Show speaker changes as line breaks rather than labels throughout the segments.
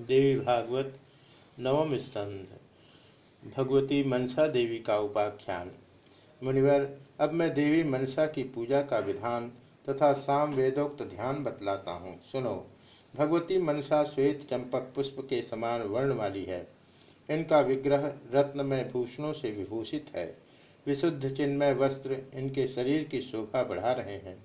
देवी भागवत नवम स्कंध। भगवती मनसा देवी का उपाख्यान। मुनिवर, अब मैं देवी मनसा की पूजा का विधान तथा साम वेदोक्त ध्यान बतलाता हूँ। सुनो, भगवती मनसा श्वेत चंपक पुष्प के समान वर्ण वाली है। इनका विग्रह रत्नमय भूषणों से विभूषित है। विशुद्ध चिन्मय वस्त्र इनके शरीर की शोभा बढ़ा रहे हैं।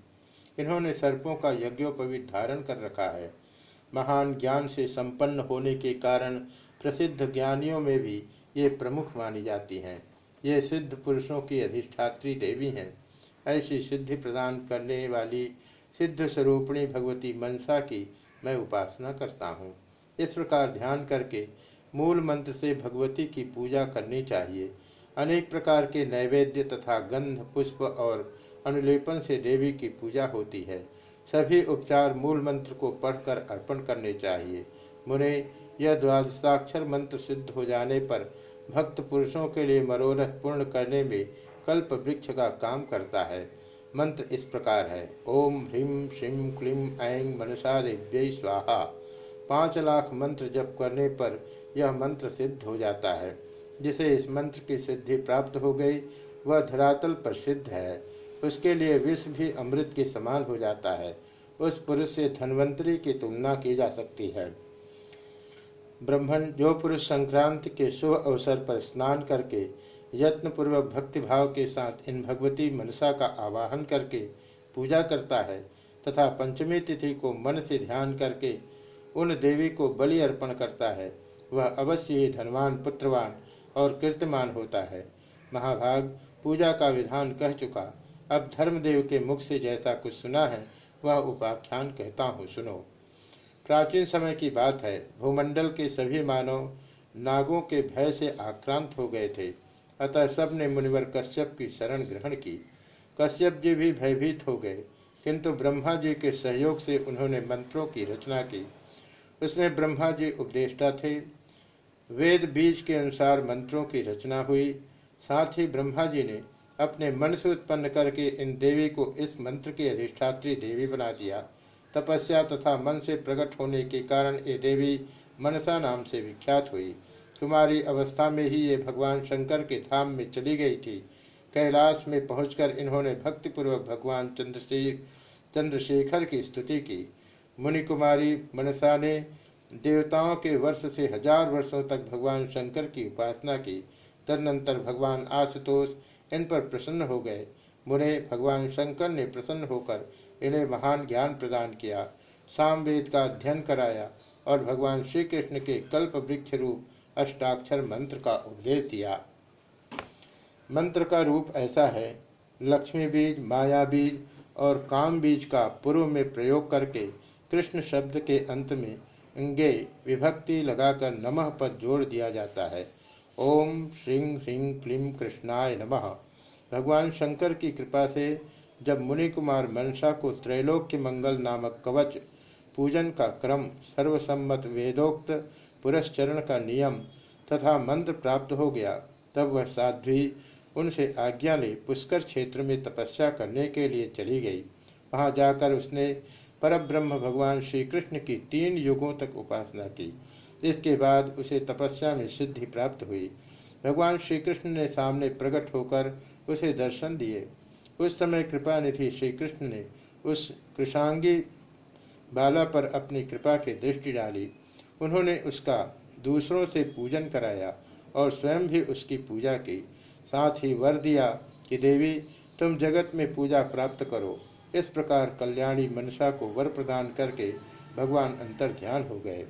इन्होंने सर्पों का यज्ञोपवीत धारण कर रखा है। महान ज्ञान से संपन्न होने के कारण प्रसिद्ध ज्ञानियों में भी ये प्रमुख मानी जाती हैं। ये सिद्ध पुरुषों की अधिष्ठात्री देवी हैं। ऐसी सिद्धि प्रदान करने वाली सिद्ध स्वरूपणी भगवती मनसा की मैं उपासना करता हूँ। इस प्रकार ध्यान करके मूल मंत्र से भगवती की पूजा करनी चाहिए। अनेक प्रकार के नैवेद्य तथा गंध, पुष्प और अनुलेपन से देवी की पूजा होती है। सभी उपचार मूल मंत्र को पढ़कर अर्पण करने चाहिए। मुने, यह द्वादशाक्षर मंत्र सिद्ध हो जाने पर भक्त पुरुषों के लिए मनोरथ पूर्ण करने में कल्प वृक्ष का काम करता है। मंत्र इस प्रकार है। ओम ह्रीम श्रीम क्लीम ऐं मनसा दिव्य स्वाहा। पाँच लाख मंत्र जप करने पर यह मंत्र सिद्ध हो जाता है। जिसे इस मंत्र की सिद्धि प्राप्त हो गई, वह धरातल पर सिद्ध है। उसके लिए विष भी अमृत के समान हो जाता है। उस पुरुष से धनवंतरी की तुलना की जा सकती है। ब्राह्मण जो पुरुष संक्रांति के शुभ अवसर पर स्नान करके यत्न पूर्वक भक्तिभाव के साथ इन भगवती मनसा का आवाहन करके पूजा करता है तथा पंचमी तिथि को मन से ध्यान करके उन देवी को बलि अर्पण करता है, वह अवश्य ही धनवान, पुत्रवान और कीर्तमान होता है। महाभाग पूजा का विधान कह चुका अब धर्मदेव के मुख से जैसा कुछ सुना है, वह उपाख्यान कहता हूँ, सुनो। प्राचीन समय की बात है, भूमंडल के सभी मानव नागों के भय से आक्रांत हो गए थे। अतः सबने मुनिवर कश्यप की शरण ग्रहण की। कश्यप जी भी भयभीत हो गए, किंतु ब्रह्मा जी के सहयोग से उन्होंने मंत्रों की रचना की। उसमें ब्रह्मा जी उपदेष्टा थे। वेद बीज के अनुसार मंत्रों की रचना हुई। साथ ही ब्रह्मा जी ने अपने मन से उत्पन्न करके इन देवी को इस मंत्र की अधिष्ठात्री देवी बना दिया। तपस्या तथा मन से प्रकट होने के कारण ये देवी मनसा नाम से विख्यात हुई। कुमारी अवस्था में ही ये भगवान शंकर के धाम में चली गई थी। कैलाश में पहुंचकर इन्होंने भक्तिपूर्वक भगवान चंद्रशेख चंद्रशेखर की स्तुति की। मुनि कुमारी मनसा ने देवताओं के वर्ष से हज़ार वर्षों तक भगवान शंकर की उपासना की। तदनंतर भगवान आशुतोष इन पर प्रसन्न हो गए। मुने भगवान शंकर ने प्रसन्न होकर इन्हें महान ज्ञान प्रदान किया सामवेद का अध्ययन कराया और भगवान श्री कृष्ण के कल्प वृक्ष रूप अष्टाक्षर मंत्र का उपदेश दिया। मंत्र का रूप ऐसा है, लक्ष्मी बीज, माया बीज और काम बीज का पूर्व में प्रयोग करके कृष्ण शब्द के अंत में अंगे विभक्ति लगाकर नमः पर जोड़ दिया जाता है। ओम श्रीं ह्रीं क्लीं कृष्णाय नमः। भगवान शंकर की कृपा से जब मुनि कुमार मनसा को त्रैलोक्य मंगल नामक कवच, पूजन का क्रम, सर्वसम्मत वेदोक्त पुरस्चरण का नियम तथा मंत्र प्राप्त हो गया, तब वह साध्वी उनसे आज्ञा ले पुष्कर क्षेत्र में तपस्या करने के लिए चली गई। वहाँ जाकर उसने परब्रह्म भगवान श्री कृष्ण की तीन युगों तक उपासना की। इसके बाद उसे तपस्या में सिद्धि प्राप्त हुई। भगवान श्री कृष्ण ने सामने प्रकट होकर उसे दर्शन दिए। उस समय कृपा निधि श्री कृष्ण ने उस कृषांगी बाला पर अपनी कृपा की दृष्टि डाली। उन्होंने उसका दूसरों से पूजन कराया और स्वयं भी उसकी पूजा की। साथ ही वर दिया कि, देवी, तुम जगत में पूजा प्राप्त करो। इस प्रकार कल्याणी मनसा को वर प्रदान करके भगवान अंतर ध्यान हो गए।